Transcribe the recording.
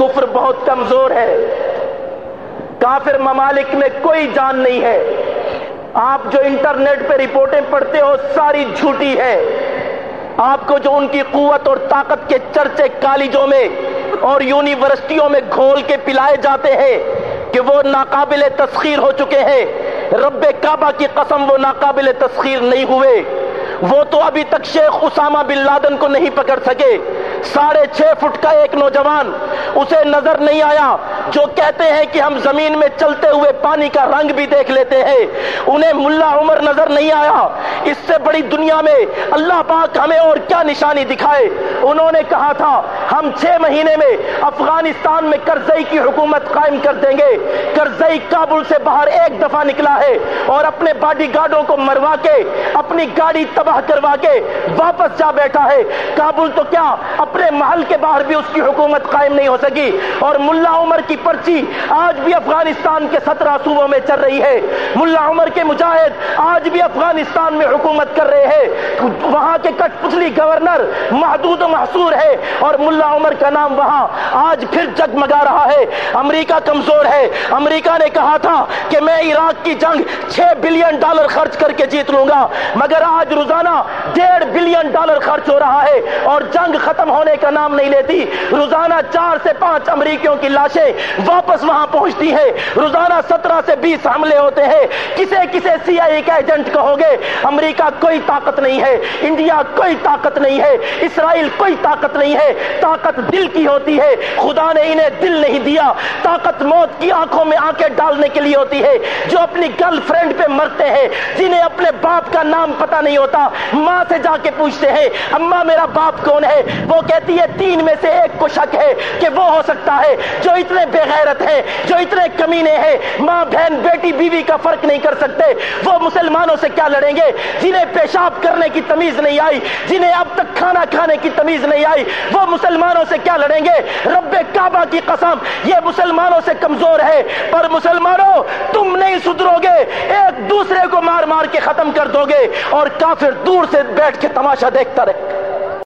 کفر بہت کمزور ہے۔ کافر ممالک میں کوئی جان نہیں ہے۔ آپ جو انٹرنیٹ پہ رپورٹیں پڑھتے ہو، ساری جھوٹی ہے۔ آپ کو جو ان کی قوت اور طاقت کے چرچے کالجوں میں اور یونیورسٹیوں میں گھول کے پلائے جاتے ہیں کہ وہ ناقابل تسخیر ہو چکے ہیں۔ رب کعبہ کی قسم وہ ناقابل تسخیر نہیں ہوئے۔ وہ تو ابھی تک شیخ اسامہ بن لادن کو نہیں پکڑ سکے۔ ساڑھے چھ فٹ کا ایک نوجوان، اسے نظر نہیں آیا۔ جو کہتے ہیں کہ ہم زمین میں چلتے ہوئے پانی کا رنگ بھی دیکھ لیتے ہیں، انہیں ملا عمر نظر نہیں آیا۔ اس سے بڑی دنیا میں اللہ پاک ہمیں اور کیا نشانی دکھائے۔ انہوں نے کہا تھا، ہم چھ مہینے میں افغانستان میں کرزئی کی حکومت قائم کر دیں گے۔ کرزئی کابل سے باہر ایک دفعہ نکلا ہے اور اپنے باڈی گارڈوں کو مروا کے، اپنی گاڑی تباہ کروا کے واپس جا بیٹھا ہے۔ کابل تو کیا اپنے محل کے باہر بھی اس کی حکومت قائم نہیں ہو سکی؟ اور ملا عمر کی پرچی آج بھی افغانستان کے سترہ صوبوں میں چل رہی ہے۔ ملا عمر کے مجاہد آج بھی افغانستان میں حکومت کر رہے ہیں۔ وہاں کے کٹ پتلی گورنر محدود و محصور ہے اور ملا عمر کا نام وہاں آج پھر جگمگا رہا ہے۔ امریکہ کمزور ہے۔ امریکہ نے کہا تھا کہ میں عراق کی جنگ چھ بلین ڈالر خرچ کر کے جیت لوں گا، مگر آج روزانہ ڈیڑھ بلین ڈالر خرچ ہو رہا ہے اور جنگ ختم ہونے کا نام نہیں لیتی۔ روزانہ چار سے پانچ امریکیوں کی لاشیں واپس وہاں پہنچتی ہے۔ روزانہ سترہ سے بیس حملے ہوتے ہیں۔ کسے کسے سی آئی کا ایجنٹ کہو گے، امریکہ کوئی طاقت نہیں ہے، انڈیا کوئی طاقت نہیں ہے، اسرائیل کوئی طاقت نہیں ہے۔ طاقت دل کی ہوتی ہے۔ خدا نے انہیں دل نہیں دیا۔ طاقت موت کی آنکھوں میں آنکھیں ڈالنے کے لیے ہوتی ہے۔ جو اپنی گرل فرینڈ پہ مرتے ہیں، جنہیں اپنے باپ کا نام پتہ نہیں ہوتا، ماں سے جا کے پوچھتے ہیں اما میرا باپ کون ہے؟ وہ کہتی ہے، تین میں سے ایک کو شک ہے کہ وہ ہو سکتا ہے۔ جو اتنے بے غیرت ہیں جو اتنے کمینے ہیں، ماں، بہن، بیٹی، بیوی کا فرق نہیں کر سکتے۔ وہ مسلمانوں سے کیا لڑیں گے؟ جنہیں پیشاب کرنے کی تمیز نہیں آئی، جنہیں اب تک کھانا کھانے کی تمیز نہیں آئی، وہ مسلمانوں سے کیا لڑیں گے؟ رب کعبہ کی قسم، یہ مسلمانوں سے کمزور ہے۔ پر مسلمانوں، تم نہیں سدھرو گے، ایک دوسرے کو مار مار کے ختم کر دو گے اور کافر دور سے بیٹھ کے تماشا دیکھتا رہے۔